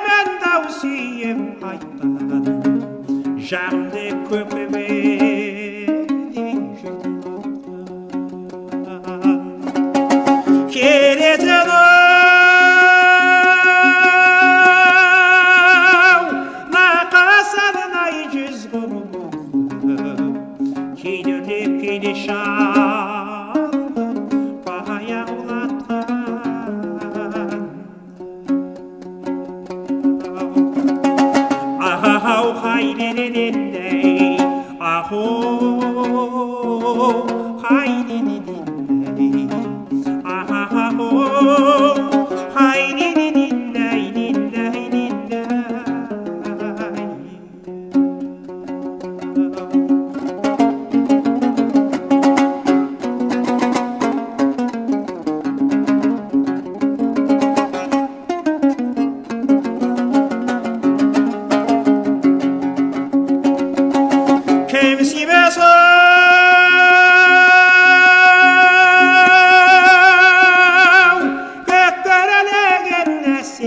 Fernanda usiem ajutada Jarde que bebê Querida não Na casa da Naides Gorobonda Que de que deixar day. Aho, hi, di, di, di.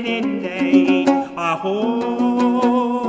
day, a whole